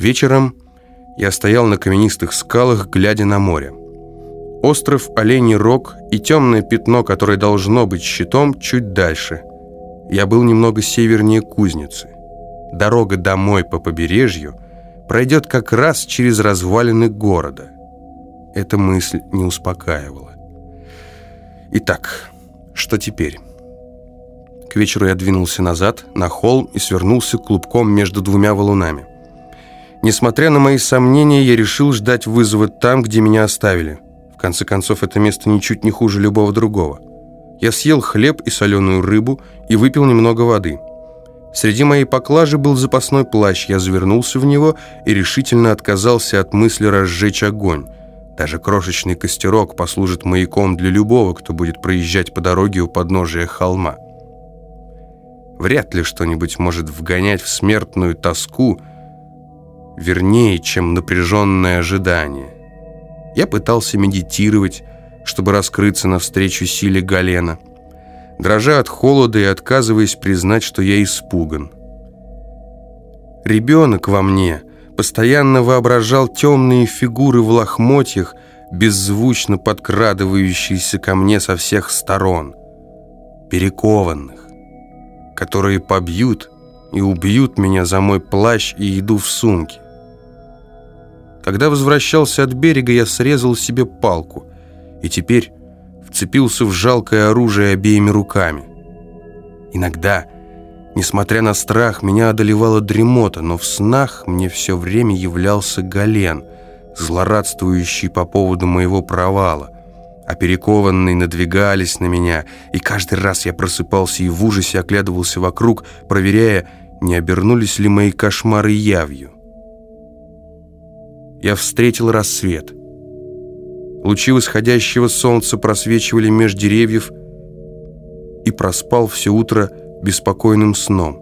Вечером я стоял на каменистых скалах, глядя на море. Остров Оленей Рог и темное пятно, которое должно быть щитом, чуть дальше. Я был немного севернее Кузницы. Дорога домой по побережью пройдет как раз через развалины города. Эта мысль не успокаивала. Итак, что теперь? К вечеру я двинулся назад, на холм и свернулся клубком между двумя валунами. Несмотря на мои сомнения, я решил ждать вызова там, где меня оставили. В конце концов, это место ничуть не хуже любого другого. Я съел хлеб и соленую рыбу и выпил немного воды. Среди моей поклажи был запасной плащ, я завернулся в него и решительно отказался от мысли разжечь огонь. Даже крошечный костерок послужит маяком для любого, кто будет проезжать по дороге у подножия холма. Вряд ли что-нибудь может вгонять в смертную тоску вернее, чем напряженное ожидание. Я пытался медитировать, чтобы раскрыться навстречу силе Галена, дрожа от холода и отказываясь признать, что я испуган. Ребенок во мне постоянно воображал темные фигуры в лохмотьях, беззвучно подкрадывающиеся ко мне со всех сторон, перекованных, которые побьют и убьют меня за мой плащ и еду в сумке. Когда возвращался от берега, я срезал себе палку и теперь вцепился в жалкое оружие обеими руками. Иногда, несмотря на страх, меня одолевала дремота, но в снах мне все время являлся Гален, злорадствующий по поводу моего провала, а надвигались на меня, и каждый раз я просыпался и в ужасе оглядывался вокруг, проверяя, не обернулись ли мои кошмары явью. Я встретил рассвет. Лучи восходящего солнца просвечивали меж деревьев и проспал все утро беспокойным сном.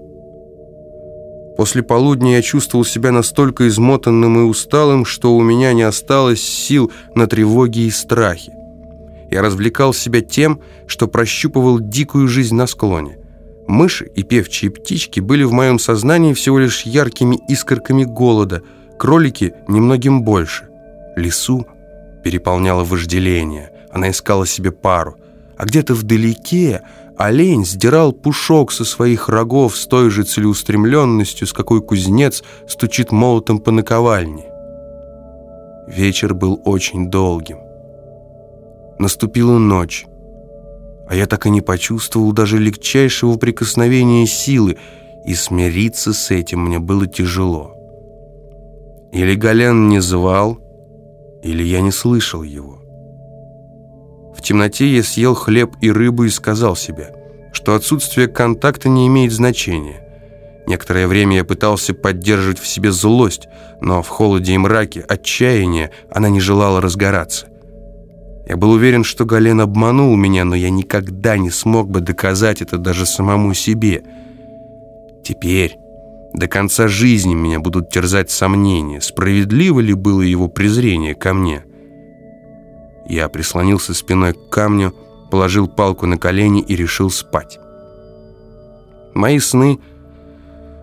После полудня я чувствовал себя настолько измотанным и усталым, что у меня не осталось сил на тревоги и страхи. Я развлекал себя тем, что прощупывал дикую жизнь на склоне. Мыши и певчие птички были в моем сознании всего лишь яркими искорками голода, кролики немногим больше. Лису переполняло вожделение, она искала себе пару. А где-то вдалеке олень сдирал пушок со своих рогов с той же целеустремленностью, с какой кузнец стучит молотом по наковальне. Вечер был очень долгим. Наступила ночь а я так и не почувствовал даже легчайшего прикосновения силы, и смириться с этим мне было тяжело. Или Гален не звал, или я не слышал его. В темноте я съел хлеб и рыбу и сказал себе, что отсутствие контакта не имеет значения. Некоторое время я пытался поддерживать в себе злость, но в холоде и мраке отчаяние она не желала разгораться. Я был уверен, что Гален обманул меня, но я никогда не смог бы доказать это даже самому себе. Теперь, до конца жизни меня будут терзать сомнения, справедливо ли было его презрение ко мне. Я прислонился спиной к камню, положил палку на колени и решил спать. Мои сны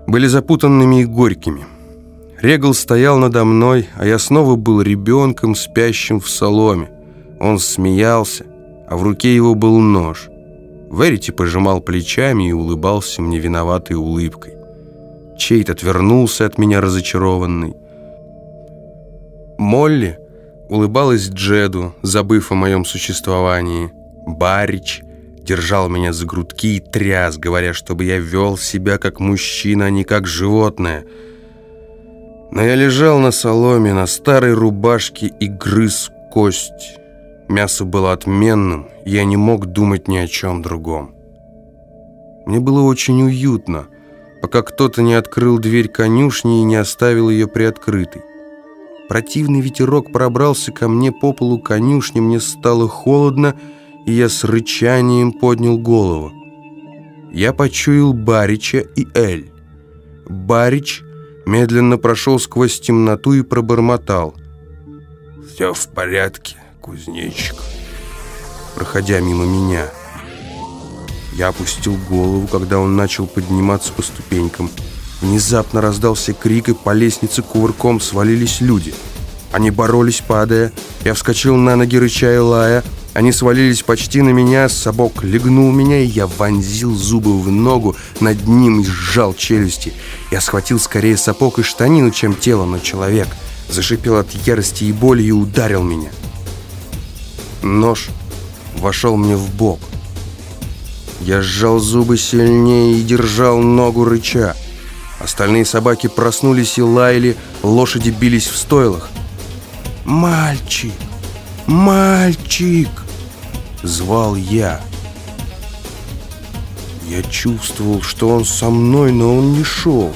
были запутанными и горькими. Регал стоял надо мной, а я снова был ребенком, спящим в соломе. Он смеялся, а в руке его был нож. Верити пожимал плечами и улыбался мне виноватой улыбкой. Чейт отвернулся от меня разочарованный. Молли улыбалась Джеду, забыв о моем существовании. Барич держал меня за грудки и тряс, говоря, чтобы я вел себя как мужчина, а не как животное. Но я лежал на соломе, на старой рубашке и грыз кость. Мясо было отменным, я не мог думать ни о чем другом. Мне было очень уютно, пока кто-то не открыл дверь конюшни и не оставил ее приоткрытой. Противный ветерок пробрался ко мне по полу конюшни, мне стало холодно, и я с рычанием поднял голову. Я почуял Барича и Эль. Барич медленно прошел сквозь темноту и пробормотал. «Все в порядке кузнечик, проходя мимо меня. Я опустил голову, когда он начал подниматься по ступенькам. Внезапно раздался крик, и по лестнице кувырком свалились люди. Они боролись, падая. Я вскочил на ноги, рыча и лая. Они свалились почти на меня, собок легнул меня, и я вонзил зубы в ногу над ним и сжал челюсти. Я схватил скорее сапог и штанину, чем тело, но человек зашипел от ярости и боли и ударил меня. Нож вошел мне в бок. Я сжал зубы сильнее и держал ногу рыча. Остальные собаки проснулись и лаяли, лошади бились в стойлах. «Мальчик! Мальчик!» Звал я. Я чувствовал, что он со мной, но он не шел.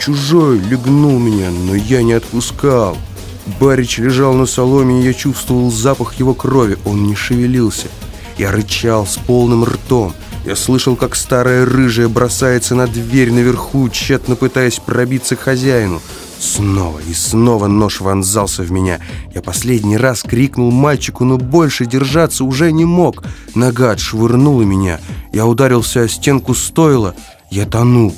Чужой легнул меня, но я не отпускал. Барич лежал на соломе, и я чувствовал запах его крови. Он не шевелился. Я рычал с полным ртом. Я слышал, как старая рыжая бросается на дверь наверху, тщетно пытаясь пробиться к хозяину. Снова и снова нож вонзался в меня. Я последний раз крикнул мальчику, но больше держаться уже не мог. Нога отшвырнула меня. Я ударился о стенку стойла. Я тонул.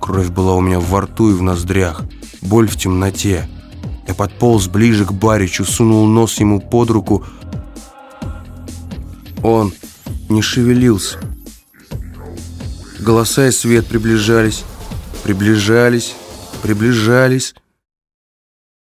Кровь была у меня во рту и в ноздрях. Боль в темноте. Я подполз ближе к Баричу, сунул нос ему под руку. Он не шевелился. Голоса и свет приближались, приближались, приближались.